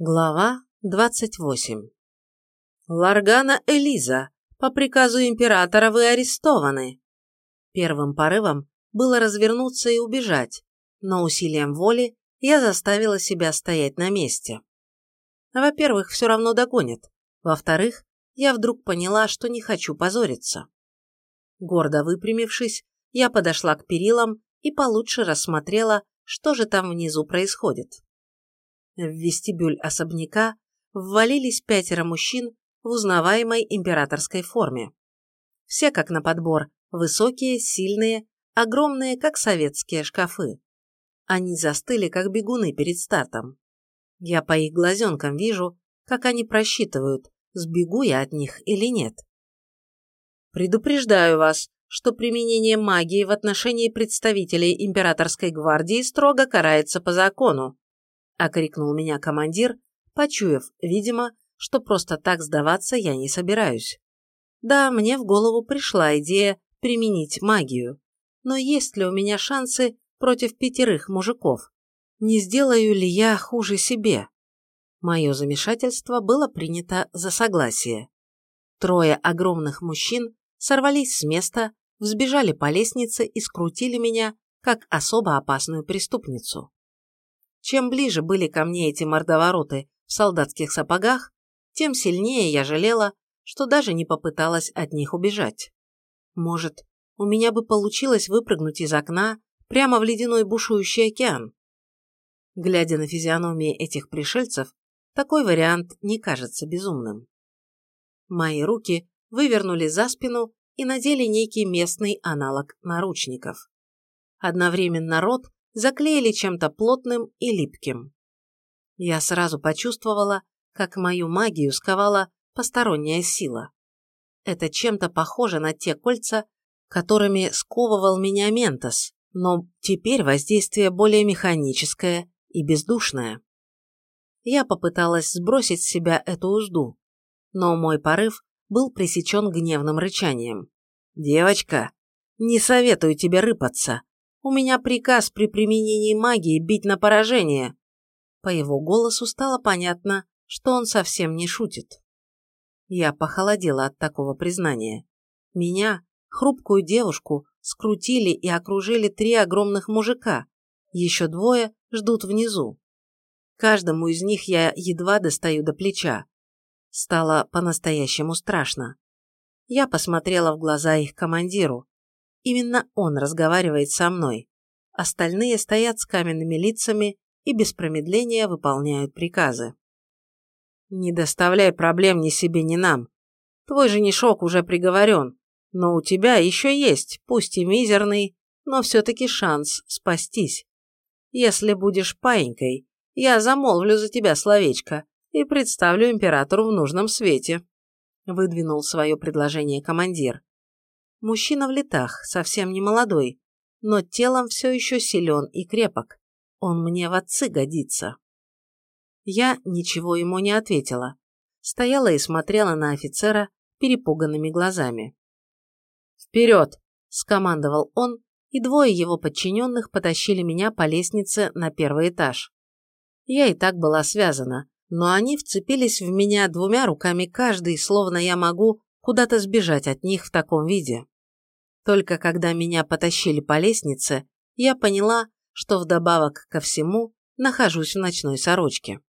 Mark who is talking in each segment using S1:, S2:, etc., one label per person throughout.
S1: Глава 28 «Ларгана Элиза, по приказу императора вы арестованы!» Первым порывом было развернуться и убежать, но усилием воли я заставила себя стоять на месте. Во-первых, все равно догонят. Во-вторых, я вдруг поняла, что не хочу позориться. Гордо выпрямившись, я подошла к перилам и получше рассмотрела, что же там внизу происходит. В вестибюль особняка ввалились пятеро мужчин в узнаваемой императорской форме. Все как на подбор, высокие, сильные, огромные, как советские шкафы. Они застыли, как бегуны перед стартом. Я по их глазенкам вижу, как они просчитывают, сбегу я от них или нет. Предупреждаю вас, что применение магии в отношении представителей императорской гвардии строго карается по закону окрикнул меня командир, почуяв, видимо, что просто так сдаваться я не собираюсь. Да, мне в голову пришла идея применить магию. Но есть ли у меня шансы против пятерых мужиков? Не сделаю ли я хуже себе? Мое замешательство было принято за согласие. Трое огромных мужчин сорвались с места, взбежали по лестнице и скрутили меня, как особо опасную преступницу. Чем ближе были ко мне эти мордовороты в солдатских сапогах, тем сильнее я жалела, что даже не попыталась от них убежать. Может, у меня бы получилось выпрыгнуть из окна прямо в ледяной бушующий океан. Глядя на физиономии этих пришельцев, такой вариант не кажется безумным. Мои руки вывернули за спину и надели некий местный аналог наручников. Одновременно рот заклеили чем-то плотным и липким. Я сразу почувствовала, как мою магию сковала посторонняя сила. Это чем-то похоже на те кольца, которыми сковывал меня Ментос, но теперь воздействие более механическое и бездушное. Я попыталась сбросить с себя эту узду, но мой порыв был пресечен гневным рычанием. «Девочка, не советую тебе рыпаться. У меня приказ при применении магии бить на поражение. По его голосу стало понятно, что он совсем не шутит. Я похолодела от такого признания. Меня, хрупкую девушку, скрутили и окружили три огромных мужика. Еще двое ждут внизу. Каждому из них я едва достаю до плеча. Стало по-настоящему страшно. Я посмотрела в глаза их командиру. Именно он разговаривает со мной. Остальные стоят с каменными лицами и без промедления выполняют приказы. Не доставляй проблем ни себе, ни нам. Твой женишок уже приговорен, но у тебя еще есть, пусть и мизерный, но все-таки шанс спастись. Если будешь паинькой, я замолвлю за тебя словечко и представлю императору в нужном свете», выдвинул свое предложение командир. Мужчина в летах, совсем не молодой, но телом все еще силен и крепок. Он мне в отцы годится. Я ничего ему не ответила. Стояла и смотрела на офицера перепуганными глазами. «Вперед!» – скомандовал он, и двое его подчиненных потащили меня по лестнице на первый этаж. Я и так была связана, но они вцепились в меня двумя руками каждый, словно я могу куда-то сбежать от них в таком виде. Только когда меня потащили по лестнице, я поняла, что вдобавок ко всему нахожусь в ночной сорочке.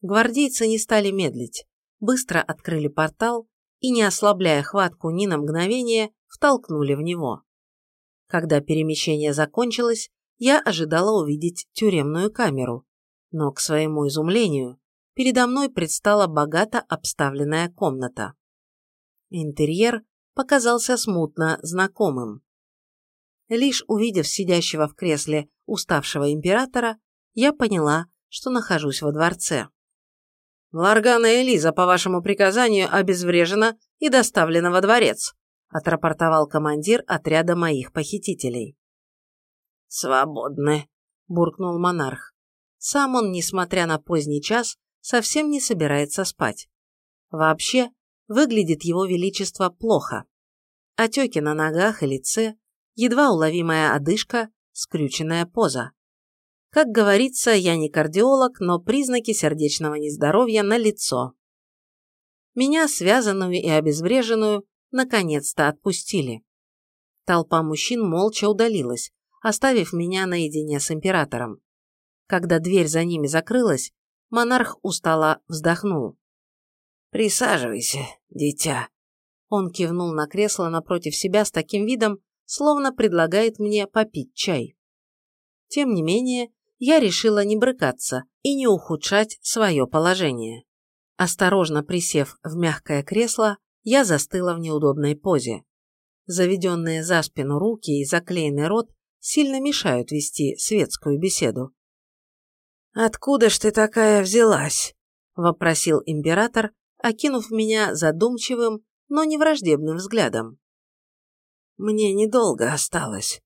S1: Гвардейцы не стали медлить, быстро открыли портал и, не ослабляя хватку ни на мгновение, втолкнули в него. Когда перемещение закончилось, я ожидала увидеть тюремную камеру, но, к своему изумлению, передо мной предстала богато обставленная комната. Интерьер показался смутно знакомым. Лишь увидев сидящего в кресле уставшего императора, я поняла, что нахожусь во дворце. «Ларгана Элиза, по вашему приказанию, обезврежена и доставлена во дворец», отрапортовал командир отряда моих похитителей. «Свободны», – буркнул монарх. Сам он, несмотря на поздний час, совсем не собирается спать. Вообще, выглядит его величество плохо. Отеки на ногах и лице, едва уловимая одышка, скрюченная поза. Как говорится, я не кардиолог, но признаки сердечного нездоровья налицо. Меня, связанную и обезвреженную, наконец-то отпустили. Толпа мужчин молча удалилась, оставив меня наедине с императором. Когда дверь за ними закрылась, монарх устало вздохнул. «Присаживайся, дитя». Он кивнул на кресло напротив себя с таким видом, словно предлагает мне попить чай. Тем не менее, я решила не брыкаться и не ухудшать свое положение. Осторожно присев в мягкое кресло, я застыла в неудобной позе. Заведенные за спину руки и заклеенный рот сильно мешают вести светскую беседу. «Откуда ж ты такая взялась?» – вопросил император, окинув меня задумчивым, но не враждебным взглядом. «Мне недолго осталось.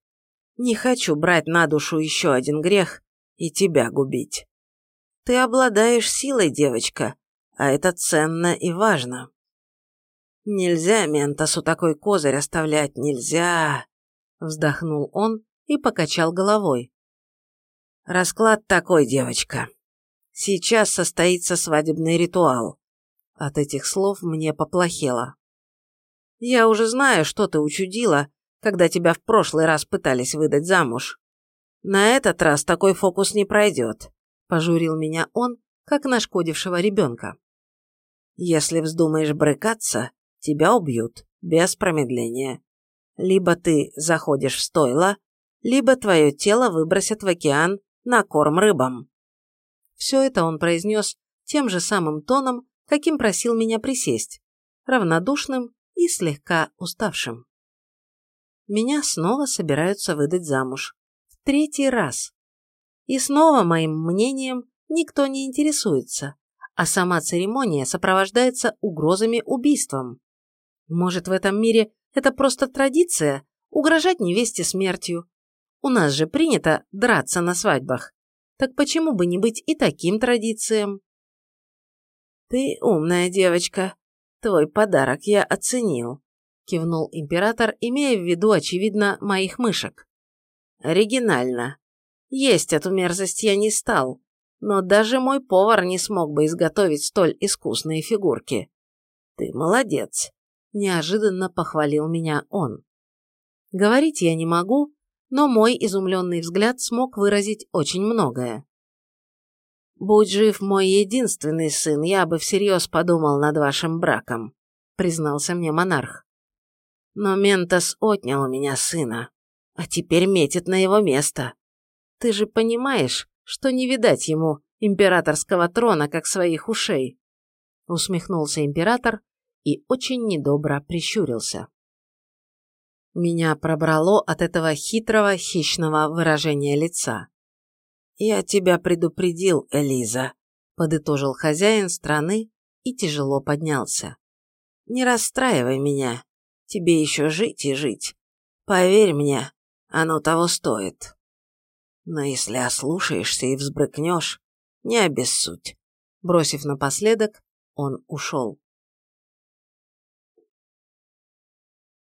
S1: Не хочу брать на душу еще один грех и тебя губить. Ты обладаешь силой, девочка, а это ценно и важно. Нельзя Ментосу такой козырь оставлять, нельзя!» Вздохнул он и покачал головой. «Расклад такой, девочка. Сейчас состоится свадебный ритуал. От этих слов мне поплохело. Я уже знаю, что ты учудила, когда тебя в прошлый раз пытались выдать замуж. На этот раз такой фокус не пройдет, пожурил меня он, как нашкодившего ребенка. Если вздумаешь брыкаться, тебя убьют, без промедления. Либо ты заходишь в стойло, либо твое тело выбросят в океан на корм рыбам. Все это он произнес тем же самым тоном, каким просил меня присесть, равнодушным и слегка уставшим. Меня снова собираются выдать замуж. В третий раз. И снова моим мнением никто не интересуется, а сама церемония сопровождается угрозами убийством. Может, в этом мире это просто традиция – угрожать невесте смертью. У нас же принято драться на свадьбах. Так почему бы не быть и таким традициям? «Ты умная девочка. Твой подарок я оценил», – кивнул император, имея в виду, очевидно, моих мышек. «Оригинально. Есть эту мерзость я не стал, но даже мой повар не смог бы изготовить столь искусные фигурки. Ты молодец», – неожиданно похвалил меня он. Говорить я не могу, но мой изумленный взгляд смог выразить очень многое. «Будь жив мой единственный сын, я бы всерьез подумал над вашим браком», — признался мне монарх. «Но Ментос отнял у меня сына, а теперь метит на его место. Ты же понимаешь, что не видать ему императорского трона, как своих ушей?» Усмехнулся император и очень недобро прищурился. Меня пробрало от этого хитрого, хищного выражения лица. «Я тебя предупредил, Элиза», – подытожил хозяин страны и тяжело поднялся. «Не расстраивай меня. Тебе еще жить и жить. Поверь мне, оно того стоит. Но если ослушаешься и взбрыкнешь, не обессудь». Бросив напоследок, он ушел.